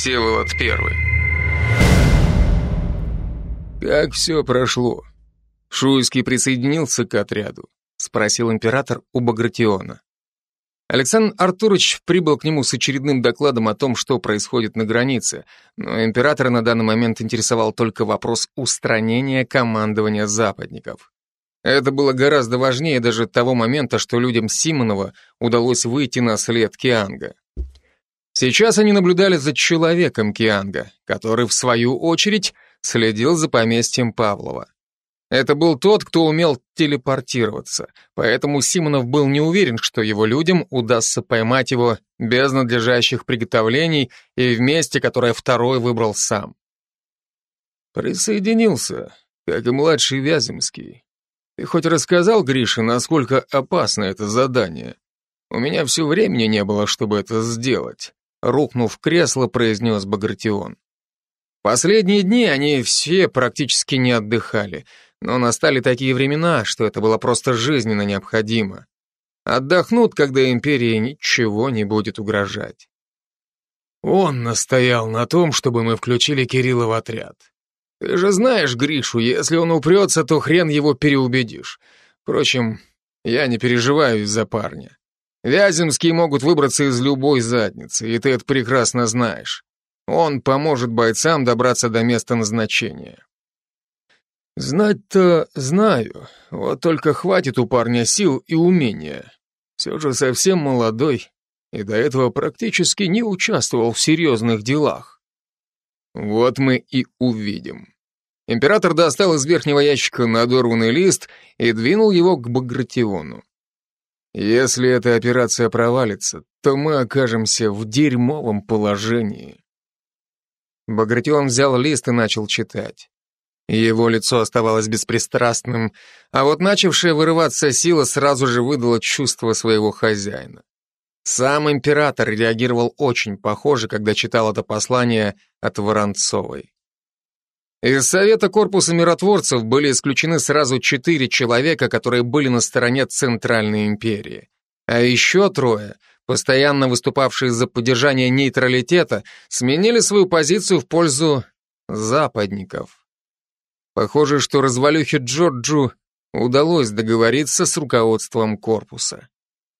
Всеволод Первый. Как все прошло? Шуйский присоединился к отряду, спросил император у Багратиона. Александр Артурович прибыл к нему с очередным докладом о том, что происходит на границе, но императора на данный момент интересовал только вопрос устранения командования западников. Это было гораздо важнее даже того момента, что людям Симонова удалось выйти на след Кианга. Сейчас они наблюдали за человеком Кианга, который, в свою очередь, следил за поместьем Павлова. Это был тот, кто умел телепортироваться, поэтому Симонов был не уверен, что его людям удастся поймать его без надлежащих приготовлений и в месте, которое второй выбрал сам. Присоединился, как и младший Вяземский. Ты хоть рассказал Грише, насколько опасно это задание? У меня все времени не было, чтобы это сделать. Рухнув в кресло, произнес Багратион. Последние дни они все практически не отдыхали, но настали такие времена, что это было просто жизненно необходимо. Отдохнут, когда империи ничего не будет угрожать. Он настоял на том, чтобы мы включили Кирилла в отряд. Ты же знаешь Гришу, если он упрется, то хрен его переубедишь. Впрочем, я не переживаю из-за парня. Вяземские могут выбраться из любой задницы, и ты это прекрасно знаешь. Он поможет бойцам добраться до места назначения. Знать-то знаю, вот только хватит у парня сил и умения. Все же совсем молодой, и до этого практически не участвовал в серьезных делах. Вот мы и увидим. Император достал из верхнего ящика надорванный лист и двинул его к Багратиону. Если эта операция провалится, то мы окажемся в дерьмовом положении. Багратион взял лист и начал читать. Его лицо оставалось беспристрастным, а вот начавшая вырываться сила сразу же выдала чувство своего хозяина. Сам император реагировал очень похоже, когда читал это послание от Воронцовой. Из Совета корпуса миротворцев были исключены сразу четыре человека, которые были на стороне Центральной империи. А еще трое постоянно выступавшие за поддержание нейтралитета, сменили свою позицию в пользу западников. Похоже, что развалюхе Джорджу удалось договориться с руководством корпуса.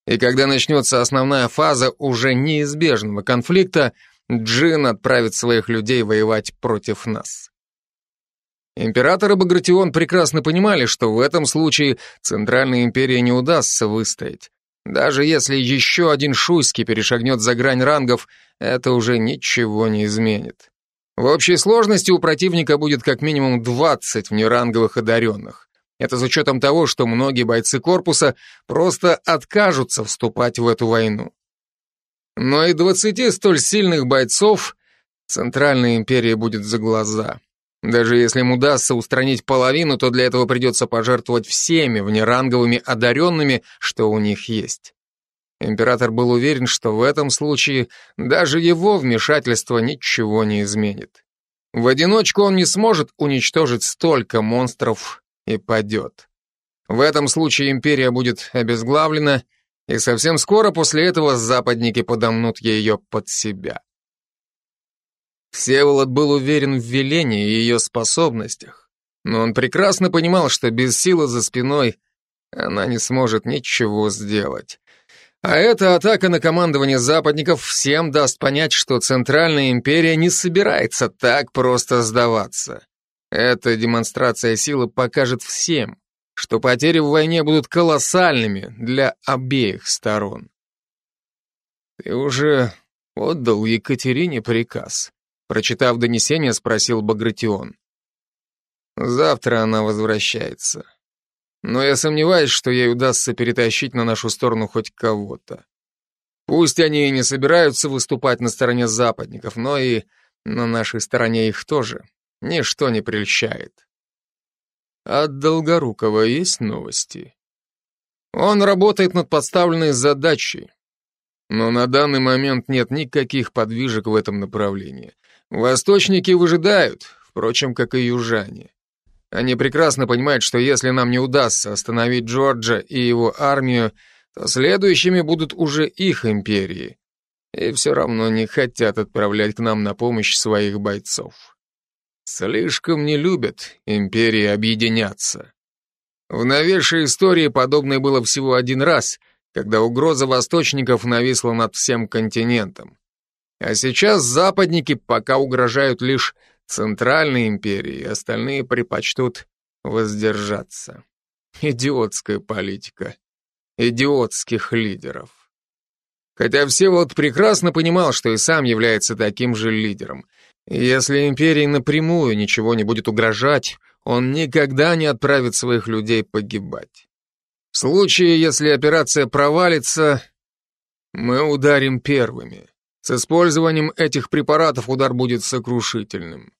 И когда начнется основная фаза уже неизбежного конфликта, Джин отправит своих людей воевать против нас. Император и Багратион прекрасно понимали, что в этом случае Центральной империи не удастся выстоять, даже если еще один Шуйский перешагнет за грань рангов, это уже ничего не изменит. В общей сложности у противника будет как минимум 20 внеранговых одаренных. Это с учетом того, что многие бойцы корпуса просто откажутся вступать в эту войну. Но и 20 столь сильных бойцов Центральная империя будет за глаза. Даже если им удастся устранить половину, то для этого придется пожертвовать всеми внеранговыми одаренными, что у них есть. Император был уверен, что в этом случае даже его вмешательство ничего не изменит. В одиночку он не сможет уничтожить столько монстров и падет. В этом случае империя будет обезглавлена, и совсем скоро после этого западники подомнут ее под себя. Всеволод был уверен в Велении и ее способностях, но он прекрасно понимал, что без силы за спиной она не сможет ничего сделать. А эта атака на командование западников всем даст понять, что Центральная империя не собирается так просто сдаваться. Эта демонстрация силы покажет всем, что потери в войне будут колоссальными для обеих сторон. Ты уже отдал Екатерине приказ. Прочитав донесение, спросил Багратион. Завтра она возвращается. Но я сомневаюсь, что ей удастся перетащить на нашу сторону хоть кого-то. Пусть они и не собираются выступать на стороне западников, но и на нашей стороне их тоже. Ничто не прельщает. От Долгорукова есть новости? Он работает над подставленной задачей, но на данный момент нет никаких подвижек в этом направлении. Восточники выжидают, впрочем, как и южане. Они прекрасно понимают, что если нам не удастся остановить Джорджа и его армию, то следующими будут уже их империи. и все равно не хотят отправлять к нам на помощь своих бойцов. Слишком не любят империи объединяться. В новейшей истории подобное было всего один раз, когда угроза восточников нависла над всем континентом. А сейчас западники пока угрожают лишь Центральной империи, остальные предпочтут воздержаться. Идиотская политика. Идиотских лидеров. Хотя Всеволод прекрасно понимал, что и сам является таким же лидером. Если империи напрямую ничего не будет угрожать, он никогда не отправит своих людей погибать. В случае, если операция провалится, мы ударим первыми. С использованием этих препаратов удар будет сокрушительным.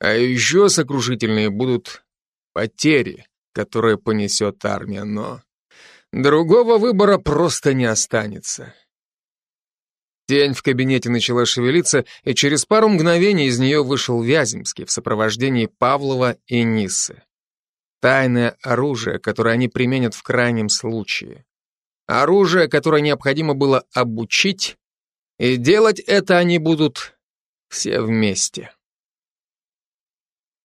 А еще сокрушительные будут потери, которые понесет армия, но другого выбора просто не останется. Тень в кабинете начала шевелиться, и через пару мгновений из нее вышел Вяземский в сопровождении Павлова и Нисы. Тайное оружие, которое они применят в крайнем случае. Оружие, которое необходимо было обучить, и делать это они будут все вместе.